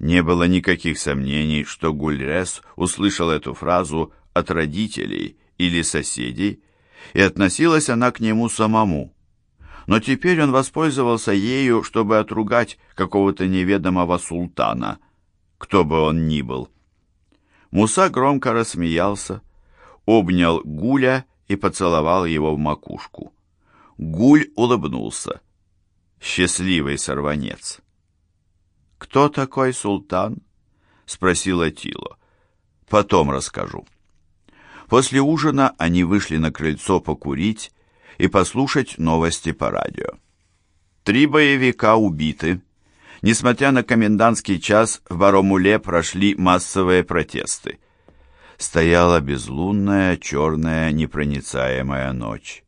Не было никаких сомнений, что Гульрес услышал эту фразу от родителей или соседей, и относилась она к нему самому. Но теперь он воспользовался ею, чтобы отругать какого-то неведомого султана, кто бы он ни был. Муса громко рассмеялся, обнял Гуля и поцеловал его в макушку. Гуль улыбнулся. Счастливый сорванец. «Кто такой султан?» — спросила Тило. «Потом расскажу». После ужина они вышли на крыльцо покурить и послушать новости по радио. Три боевика убиты. Несмотря на комендантский час, в Баромуле прошли массовые протесты. Стояла безлунная, черная, непроницаемая ночь.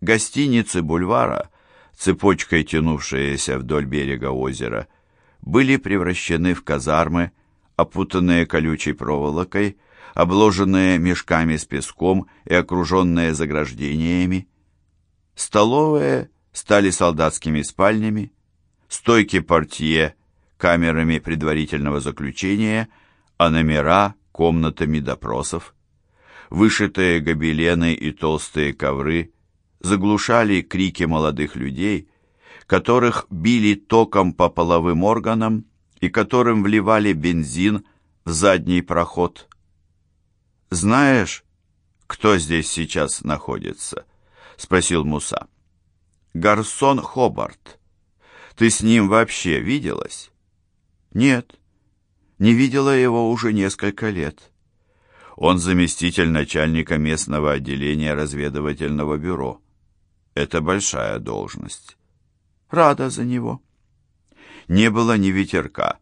Гостиницы бульвара, цепочкой тянувшиеся вдоль берега озера, были превращены в казармы, опутанные колючей проволокой, обложенные мешками с песком и окруженные заграждениями. Столовые стали солдатскими спальнями, стойки портье – камерами предварительного заключения, а номера – комнатами допросов. Вышитые гобелены и толстые ковры заглушали крики молодых людей, которых били током по половым органам и которым вливали бензин в задний проход. «Знаешь, кто здесь сейчас находится?» — спросил Муса. «Гарсон Хобарт. Ты с ним вообще виделась?» «Нет, не видела его уже несколько лет. Он заместитель начальника местного отделения разведывательного бюро. Это большая должность. Рада за него. Не было ни ветерка.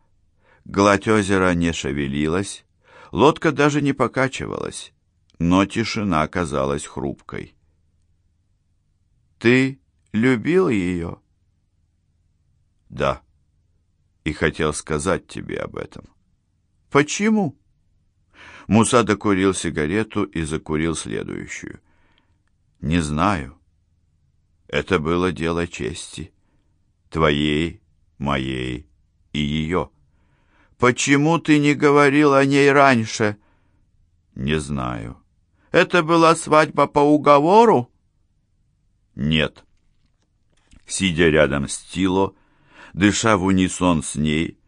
Гладь озера не шевелилась, лодка даже не покачивалась, но тишина казалась хрупкой. «Ты любил ее?» «Да, и хотел сказать тебе об этом». «Почему?» Муса докурил сигарету и закурил следующую. «Не знаю. Это было дело чести» твоей, моей и ее. Почему ты не говорил о ней раньше? Не знаю. Это была свадьба по уговору? Нет. Сидя рядом с Тило, дыша в унисон с ней,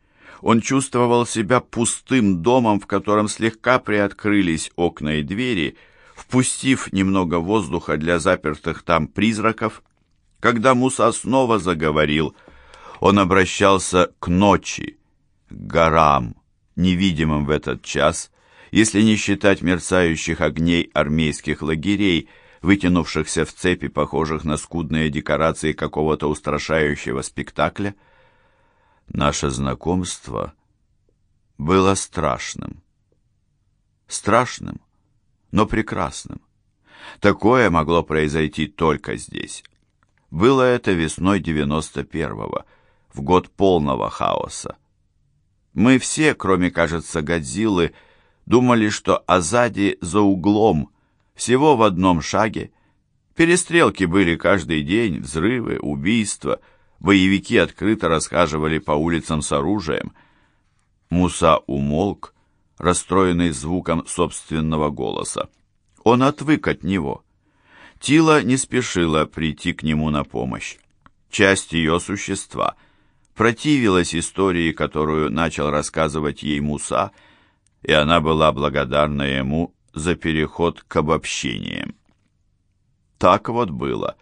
он чувствовал себя пустым домом, в котором слегка приоткрылись окна и двери, впустив немного воздуха для запертых там призраков, когда Муса снова заговорил, он обращался к ночи, к горам, невидимым в этот час, если не считать мерцающих огней армейских лагерей, вытянувшихся в цепи, похожих на скудные декорации какого-то устрашающего спектакля. Наше знакомство было страшным. Страшным, но прекрасным. Такое могло произойти только здесь. Было это весной 91-го, в год полного хаоса. Мы все, кроме, кажется, Годзиллы, думали, что Азади за углом, всего в одном шаге. Перестрелки были каждый день, взрывы, убийства, боевики открыто расхаживали по улицам с оружием. Муса умолк, расстроенный звуком собственного голоса. Он отвык от него — Тила не спешила прийти к нему на помощь. Часть ее существа противилась истории, которую начал рассказывать ей Муса, и она была благодарна ему за переход к обобщениям. Так вот было.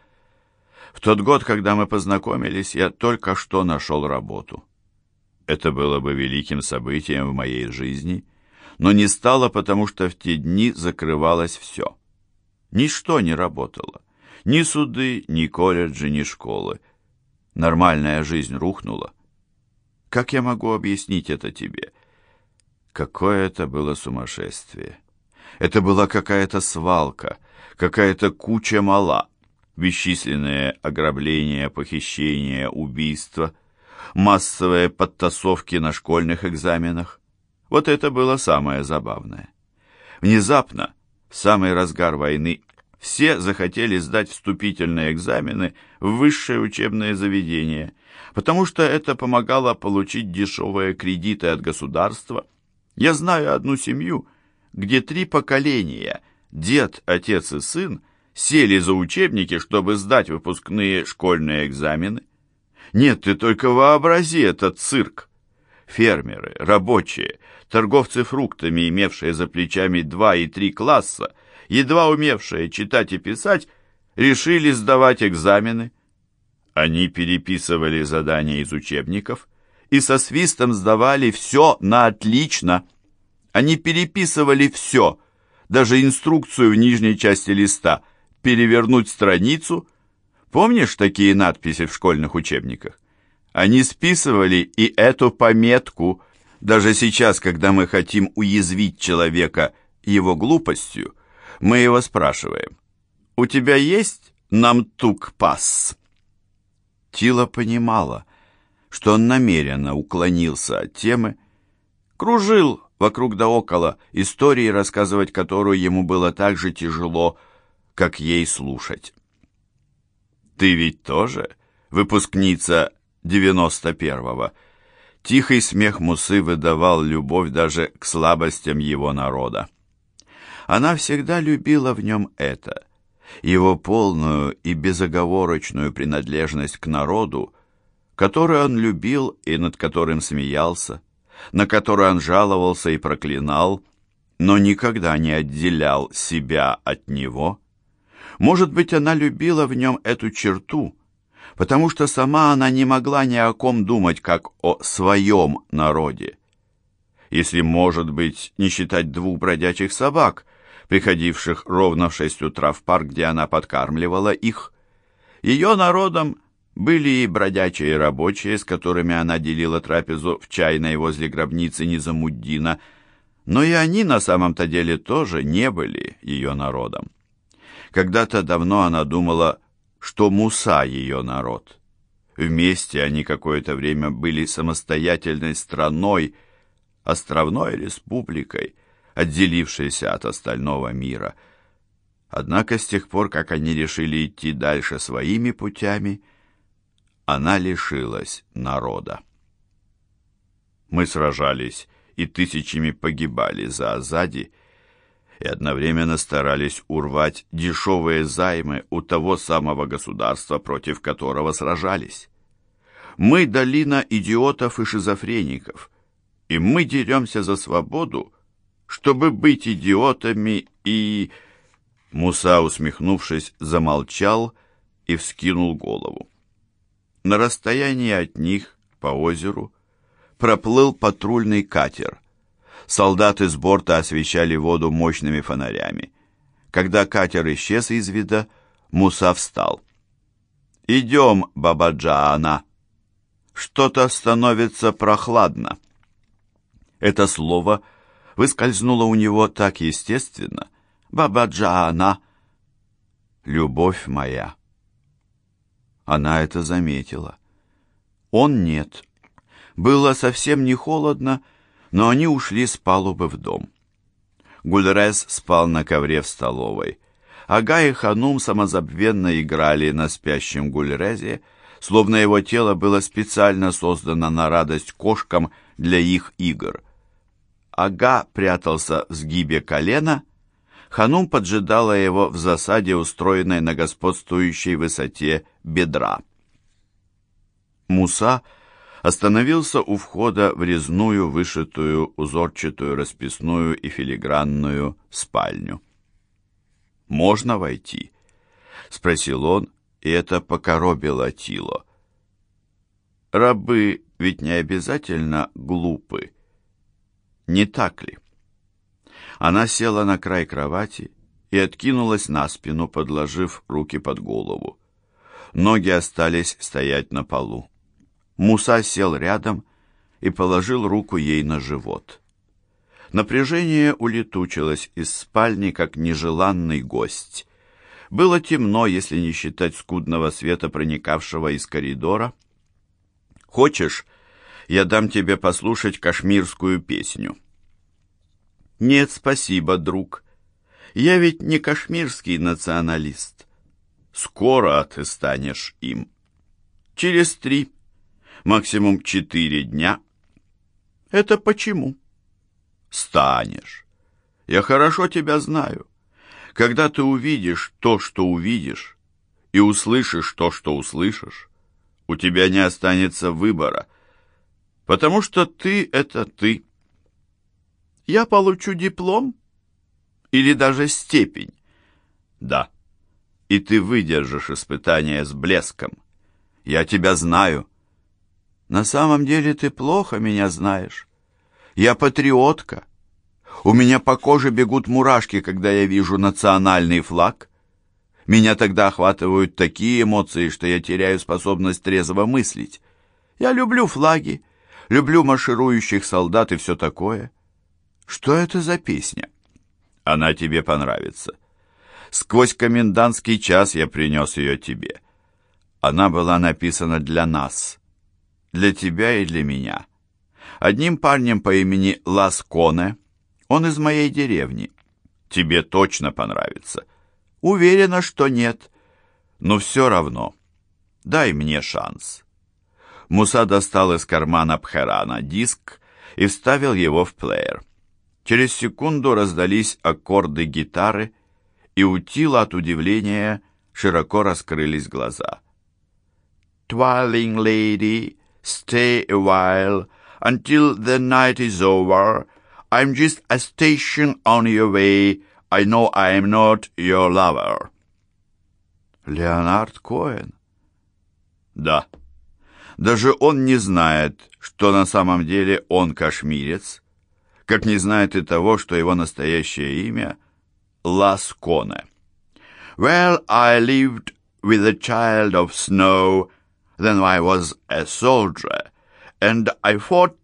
В тот год, когда мы познакомились, я только что нашел работу. Это было бы великим событием в моей жизни, но не стало, потому что в те дни закрывалось все. Ничто не работало. Ни суды, ни колледжи, ни школы. Нормальная жизнь рухнула. Как я могу объяснить это тебе? Какое это было сумасшествие. Это была какая-то свалка, какая-то куча мала. Бесчисленные ограбления, похищения, убийства, массовые подтасовки на школьных экзаменах. Вот это было самое забавное. Внезапно в самый разгар войны все захотели сдать вступительные экзамены в высшее учебное заведение, потому что это помогало получить дешевые кредиты от государства. Я знаю одну семью, где три поколения, дед, отец и сын, сели за учебники, чтобы сдать выпускные школьные экзамены. Нет, ты только вообрази этот цирк. Фермеры, рабочие, торговцы фруктами, имевшие за плечами два и три класса, едва умевшие читать и писать, решили сдавать экзамены. Они переписывали задания из учебников и со свистом сдавали все на отлично. Они переписывали все, даже инструкцию в нижней части листа «перевернуть страницу». Помнишь такие надписи в школьных учебниках? Они списывали и эту пометку. Даже сейчас, когда мы хотим уязвить человека его глупостью, мы его спрашиваем, «У тебя есть намтук-пасс?» Тила понимала, что он намеренно уклонился от темы, кружил вокруг да около истории, рассказывать которую ему было так же тяжело, как ей слушать. «Ты ведь тоже выпускница девяносто первого?» Тихий смех Мусы выдавал любовь даже к слабостям его народа. Она всегда любила в нем это, его полную и безоговорочную принадлежность к народу, который он любил и над которым смеялся, на который он жаловался и проклинал, но никогда не отделял себя от него. Может быть, она любила в нем эту черту, потому что сама она не могла ни о ком думать, как о своем народе. Если, может быть, не считать двух бродячих собак — приходивших ровно в шесть утра в парк, где она подкармливала их. Ее народом были и бродячие рабочие, с которыми она делила трапезу в чайной возле гробницы Низамуддина, но и они на самом-то деле тоже не были ее народом. Когда-то давно она думала, что Муса ее народ. Вместе они какое-то время были самостоятельной страной, островной республикой, отделившейся от остального мира. Однако с тех пор, как они решили идти дальше своими путями, она лишилась народа. Мы сражались и тысячами погибали за Азади, и одновременно старались урвать дешевые займы у того самого государства, против которого сражались. Мы долина идиотов и шизофреников, и мы деремся за свободу, чтобы быть идиотами и...» Муса, усмехнувшись, замолчал и вскинул голову. На расстоянии от них, по озеру, проплыл патрульный катер. Солдаты с борта освещали воду мощными фонарями. Когда катер исчез из вида, Муса встал. «Идем, Бабаджаана. Что-то становится прохладно». Это слово — выскользнуло у него так естественно. «Баба-Джаана!» «Любовь моя!» Она это заметила. Он нет. Было совсем не холодно, но они ушли с палубы в дом. Гульрес спал на ковре в столовой. Ага и Ханум самозабвенно играли на спящем Гульрезе, словно его тело было специально создано на радость кошкам для их игр. Ага прятался в сгибе колена, Ханум поджидала его в засаде, устроенной на господствующей высоте бедра. Муса остановился у входа в резную, вышитую, узорчатую, расписную и филигранную спальню. «Можно войти?» — спросил он, и это покоробило Тило. «Рабы ведь не обязательно глупы», не так ли? Она села на край кровати и откинулась на спину, подложив руки под голову. Ноги остались стоять на полу. Муса сел рядом и положил руку ей на живот. Напряжение улетучилось из спальни, как нежеланный гость. Было темно, если не считать скудного света, проникавшего из коридора. «Хочешь, я дам тебе послушать кашмирскую песню». «Нет, спасибо, друг. Я ведь не кашмирский националист. Скоро ты станешь им. Через три, максимум четыре дня. Это почему? Станешь. Я хорошо тебя знаю. Когда ты увидишь то, что увидишь, и услышишь то, что услышишь, у тебя не останется выбора, потому что ты — это ты. Я получу диплом или даже степень. Да, и ты выдержишь испытание с блеском. Я тебя знаю. На самом деле ты плохо меня знаешь. Я патриотка. У меня по коже бегут мурашки, когда я вижу национальный флаг. Меня тогда охватывают такие эмоции, что я теряю способность трезво мыслить. Я люблю флаги, люблю марширующих солдат и все такое. Что это за песня? Она тебе понравится. Сквозь комендантский час я принес ее тебе. Она была написана для нас, для тебя и для меня. Одним парнем по имени Ласконе. Он из моей деревни. Тебе точно понравится. Уверена, что нет. Но все равно. Дай мне шанс. Муса достал из кармана Пхерана диск и вставил его в плеер. Через секунду раздались аккорды гитары, и у Тила от удивления широко раскрылись глаза. «Twirling lady, stay a while until the night is over. I'm just a station on your way. I know I'm not your lover». Леонард Коэн? Да. Даже он не знает, что на самом деле он кашмирец, как не знает и того, что его настоящее имя — Lascone. Well, I lived with a child of snow, then I was a soldier, and I fought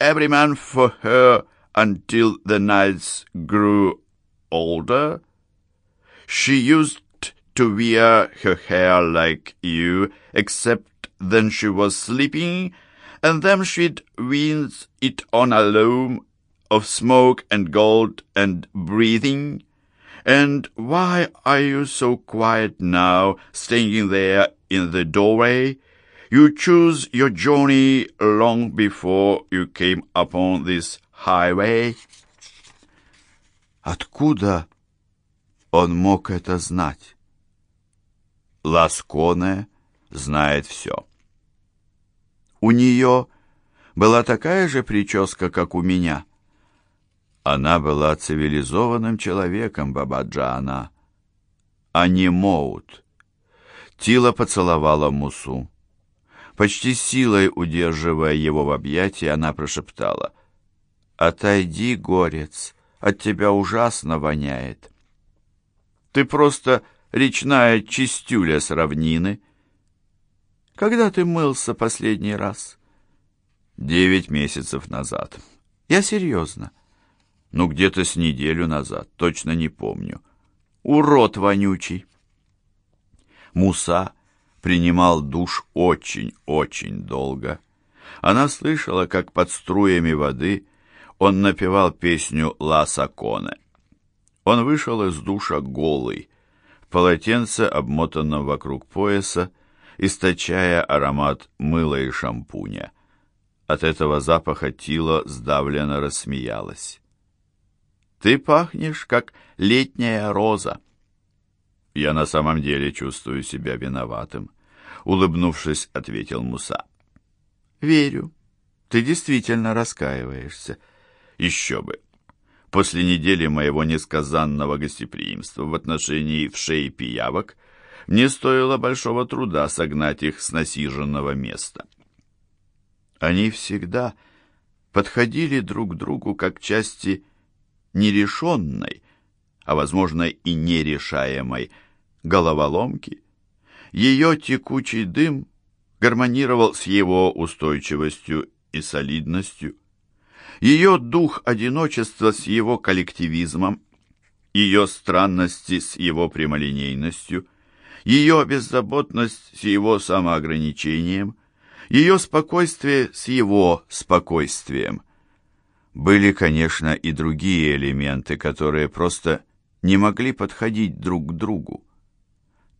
every man for her until the nights grew older. She used to wear her hair like you, except then she was sleeping, and then she'd wind it on a loom of smoke and gold and breathing. And why are you so quiet now, standing there in the doorway? You choose your journey long before you came upon this highway. Откуда он мог это знать? Ласконе знает все. У нее была такая же прическа, как у меня — она была цивилизованным человеком, Бабаджана, а не Моут. Тила поцеловала Мусу. Почти силой удерживая его в объятии, она прошептала. «Отойди, горец, от тебя ужасно воняет. Ты просто речная чистюля с равнины. Когда ты мылся последний раз?» «Девять месяцев назад. Я серьезно. Ну, где-то с неделю назад, точно не помню. Урод вонючий. Муса принимал душ очень-очень долго. Она слышала, как под струями воды он напевал песню «Ла Саконе». Он вышел из душа голый, в полотенце, обмотанном вокруг пояса, источая аромат мыла и шампуня. От этого запаха Тила сдавленно рассмеялась. Ты пахнешь, как летняя роза. Я на самом деле чувствую себя виноватым, улыбнувшись, ответил Муса. Верю. Ты действительно раскаиваешься. Еще бы. После недели моего несказанного гостеприимства в отношении вшей пиявок мне стоило большого труда согнать их с насиженного места. Они всегда подходили друг к другу как части нерешенной, а, возможно, и нерешаемой головоломки, ее текучий дым гармонировал с его устойчивостью и солидностью, ее дух одиночества с его коллективизмом, ее странности с его прямолинейностью, ее беззаботность с его самоограничением, ее спокойствие с его спокойствием. Были, конечно, и другие элементы, которые просто не могли подходить друг к другу.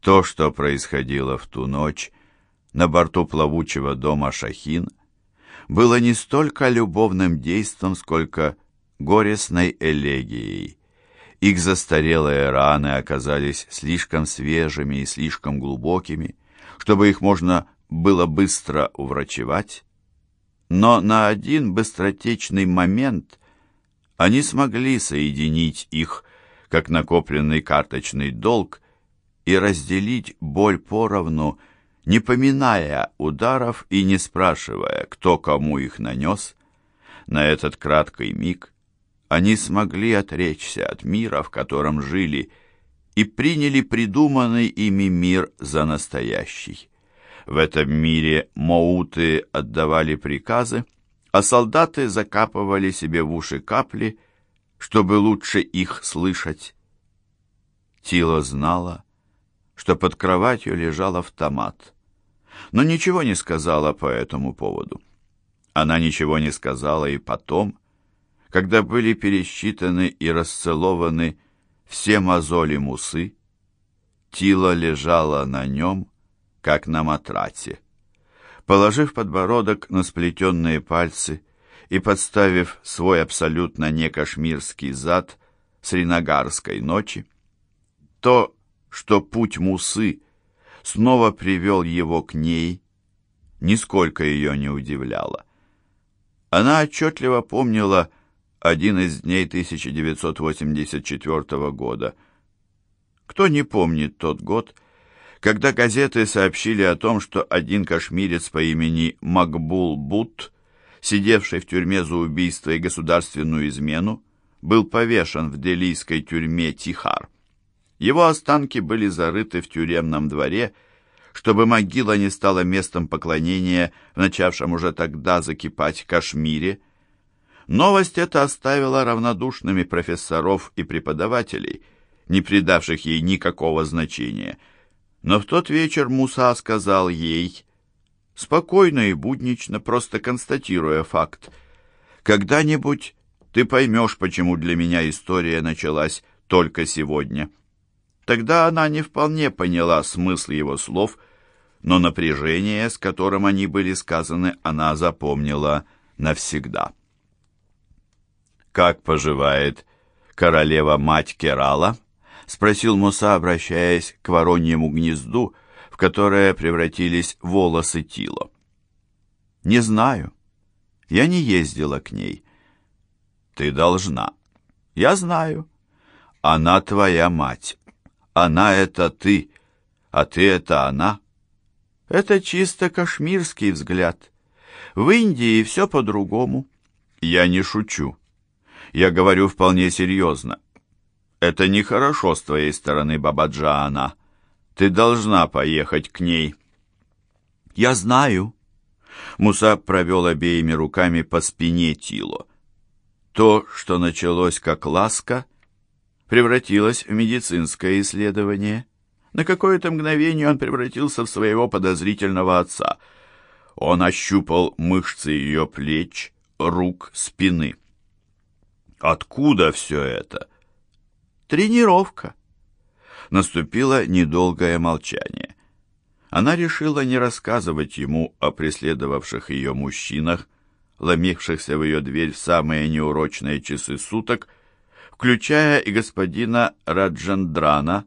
То, что происходило в ту ночь, на борту плавучего дома Шахин было не столько любовным действом, сколько горестной элегией. Их застарелые раны оказались слишком свежими и слишком глубокими, чтобы их можно было быстро уврачевать, но на один быстротечный момент они смогли соединить их, как накопленный карточный долг, и разделить боль поровну, не поминая ударов и не спрашивая, кто кому их нанес. На этот краткий миг они смогли отречься от мира, в котором жили, и приняли придуманный ими мир за настоящий. В этом мире моуты отдавали приказы, а солдаты закапывали себе в уши капли, чтобы лучше их слышать. Тила знала, что под кроватью лежал автомат, но ничего не сказала по этому поводу. Она ничего не сказала и потом, когда были пересчитаны и расцелованы все мозоли мусы, Тила лежала на нем, как на матрасе. Положив подбородок на сплетенные пальцы и подставив свой абсолютно не кашмирский зад сринагарской ночи, то, что путь Мусы снова привел его к ней, нисколько ее не удивляло. Она отчетливо помнила один из дней 1984 года. Кто не помнит тот год, когда газеты сообщили о том, что один кашмирец по имени Макбул Бут, сидевший в тюрьме за убийство и государственную измену, был повешен в делийской тюрьме Тихар. Его останки были зарыты в тюремном дворе, чтобы могила не стала местом поклонения в начавшем уже тогда закипать Кашмире. Новость эта оставила равнодушными профессоров и преподавателей, не придавших ей никакого значения – но в тот вечер Муса сказал ей, спокойно и буднично, просто констатируя факт, «Когда-нибудь ты поймешь, почему для меня история началась только сегодня». Тогда она не вполне поняла смысл его слов, но напряжение, с которым они были сказаны, она запомнила навсегда. «Как поживает королева-мать Керала?» — спросил Муса, обращаясь к вороньему гнезду, в которое превратились волосы Тила. «Не знаю. Я не ездила к ней». «Ты должна». «Я знаю. Она твоя мать. Она — это ты, а ты — это она». «Это чисто кашмирский взгляд. В Индии все по-другому». «Я не шучу. Я говорю вполне серьезно. «Это нехорошо с твоей стороны, Бабаджаана. Ты должна поехать к ней». «Я знаю». Муса провел обеими руками по спине Тило. То, что началось как ласка, превратилось в медицинское исследование. На какое-то мгновение он превратился в своего подозрительного отца. Он ощупал мышцы ее плеч, рук, спины. «Откуда все это?» Тренировка. Наступило недолгое молчание. Она решила не рассказывать ему о преследовавших ее мужчинах, ломившихся в ее дверь в самые неурочные часы суток, включая и господина Раджандрана,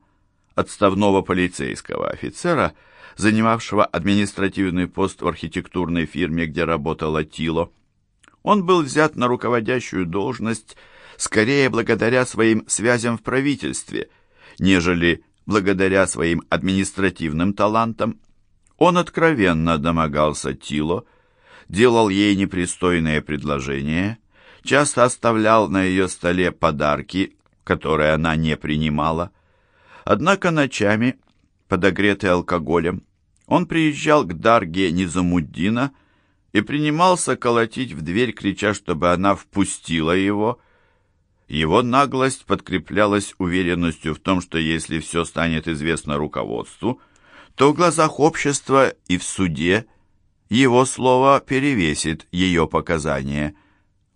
отставного полицейского офицера, занимавшего административный пост в архитектурной фирме, где работала Тило. Он был взят на руководящую должность скорее благодаря своим связям в правительстве, нежели благодаря своим административным талантам. Он откровенно домогался Тило, делал ей непристойные предложения, часто оставлял на ее столе подарки, которые она не принимала. Однако ночами, подогретый алкоголем, он приезжал к Дарге Низамуддина и принимался колотить в дверь, крича, чтобы она впустила его, его наглость подкреплялась уверенностью в том, что если все станет известно руководству, то в глазах общества и в суде его слово перевесит ее показания.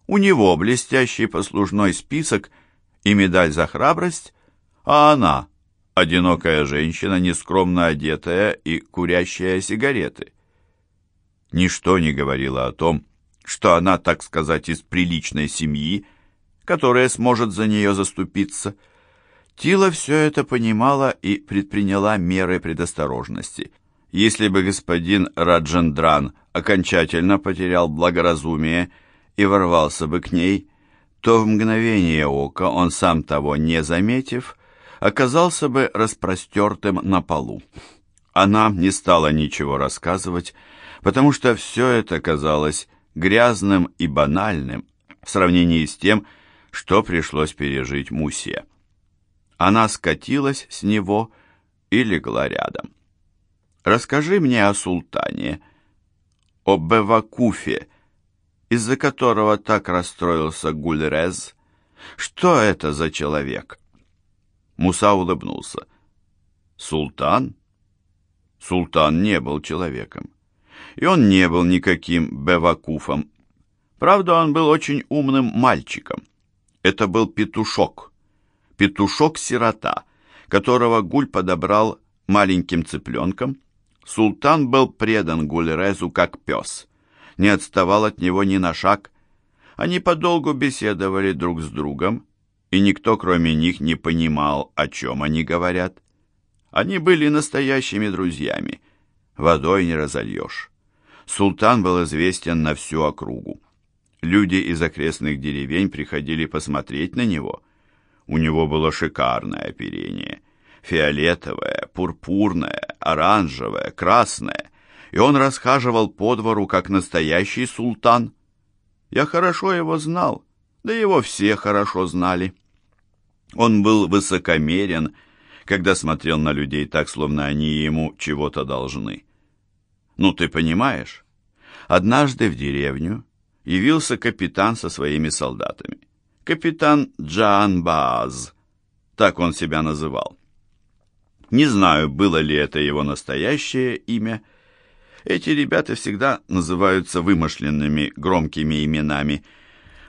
У него блестящий послужной список и медаль за храбрость, а она — одинокая женщина, нескромно одетая и курящая сигареты. Ничто не говорило о том, что она, так сказать, из приличной семьи, которая сможет за нее заступиться. Тила все это понимала и предприняла меры предосторожности. Если бы господин Раджандран окончательно потерял благоразумие и ворвался бы к ней, то в мгновение ока он, сам того не заметив, оказался бы распростертым на полу. Она не стала ничего рассказывать, потому что все это казалось грязным и банальным в сравнении с тем, что пришлось пережить Мусия. Она скатилась с него и легла рядом. «Расскажи мне о султане, о Бевакуфе, из-за которого так расстроился Гульрез. Что это за человек?» Муса улыбнулся. «Султан?» Султан не был человеком и он не был никаким Бевакуфом. Правда, он был очень умным мальчиком. Это был петушок. Петушок-сирота, которого Гуль подобрал маленьким цыпленком. Султан был предан Гульрезу как пес. Не отставал от него ни на шаг. Они подолгу беседовали друг с другом, и никто, кроме них, не понимал, о чем они говорят. Они были настоящими друзьями. Водой не разольешь. Султан был известен на всю округу. Люди из окрестных деревень приходили посмотреть на него. У него было шикарное оперение. Фиолетовое, пурпурное, оранжевое, красное. И он расхаживал по двору, как настоящий султан. Я хорошо его знал, да его все хорошо знали. Он был высокомерен, когда смотрел на людей так, словно они ему чего-то должны. Ну, ты понимаешь? Однажды в деревню явился капитан со своими солдатами. Капитан Джан Бааз, так он себя называл. Не знаю, было ли это его настоящее имя. Эти ребята всегда называются вымышленными громкими именами.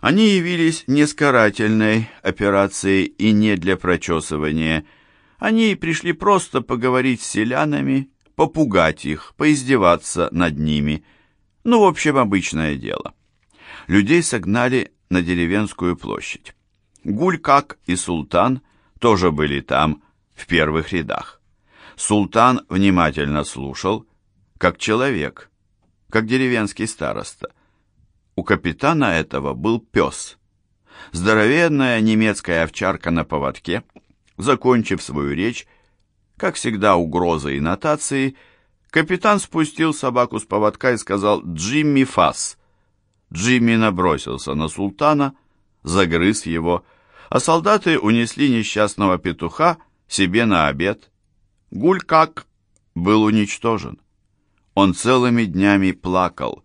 Они явились не с карательной операцией и не для прочесывания. Они пришли просто поговорить с селянами попугать их, поиздеваться над ними. Ну, в общем, обычное дело. Людей согнали на деревенскую площадь. Гулькак и Султан тоже были там, в первых рядах. Султан внимательно слушал, как человек, как деревенский староста. У капитана этого был пес. Здоровенная немецкая овчарка на поводке, закончив свою речь, как всегда угрозы и нотации, капитан спустил собаку с поводка и сказал «Джимми Фас». Джимми набросился на султана, загрыз его, а солдаты унесли несчастного петуха себе на обед. Гулькак был уничтожен. Он целыми днями плакал,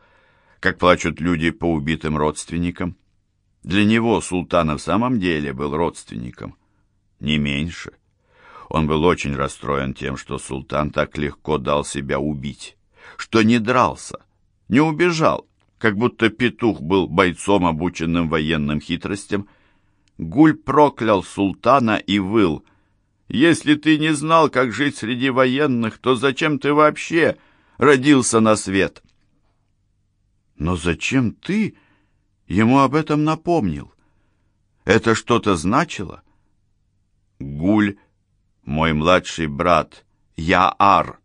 как плачут люди по убитым родственникам. Для него султан в самом деле был родственником, не меньше. Он был очень расстроен тем, что султан так легко дал себя убить, что не дрался, не убежал, как будто петух был бойцом, обученным военным хитростям. Гуль проклял султана и выл. «Если ты не знал, как жить среди военных, то зачем ты вообще родился на свет?» «Но зачем ты ему об этом напомнил? Это что-то значило?» Гуль мой младший брат, Яар.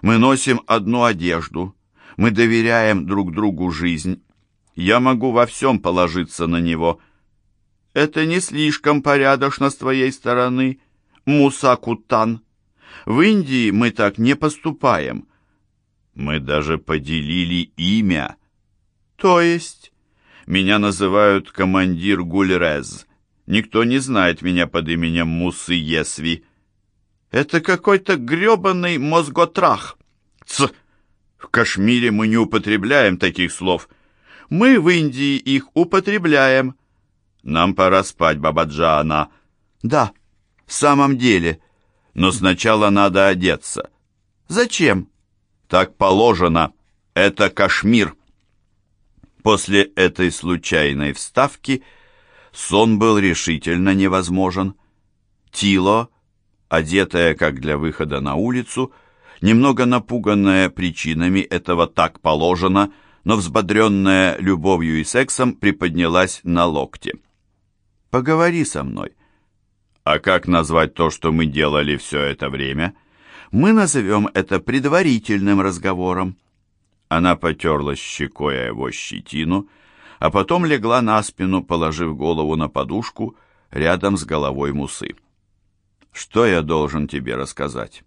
Мы носим одну одежду, мы доверяем друг другу жизнь. Я могу во всем положиться на него. Это не слишком порядочно с твоей стороны, Муса Кутан. В Индии мы так не поступаем. Мы даже поделили имя. То есть, меня называют командир Гульрез. Никто не знает меня под именем Мусы Есви. Это какой-то грёбаный мозготрах. Ц! В Кашмире мы не употребляем таких слов. Мы в Индии их употребляем. Нам пора спать, Бабаджана. Да, в самом деле. Но сначала надо одеться. Зачем? Так положено. Это Кашмир. После этой случайной вставки Сон был решительно невозможен. Тило, одетая как для выхода на улицу, Немного напуганная причинами этого так положено, но взбодренная любовью и сексом приподнялась на локте. «Поговори со мной». «А как назвать то, что мы делали все это время?» «Мы назовем это предварительным разговором». Она потерла щекой его щетину, а потом легла на спину, положив голову на подушку рядом с головой Мусы. «Что я должен тебе рассказать?»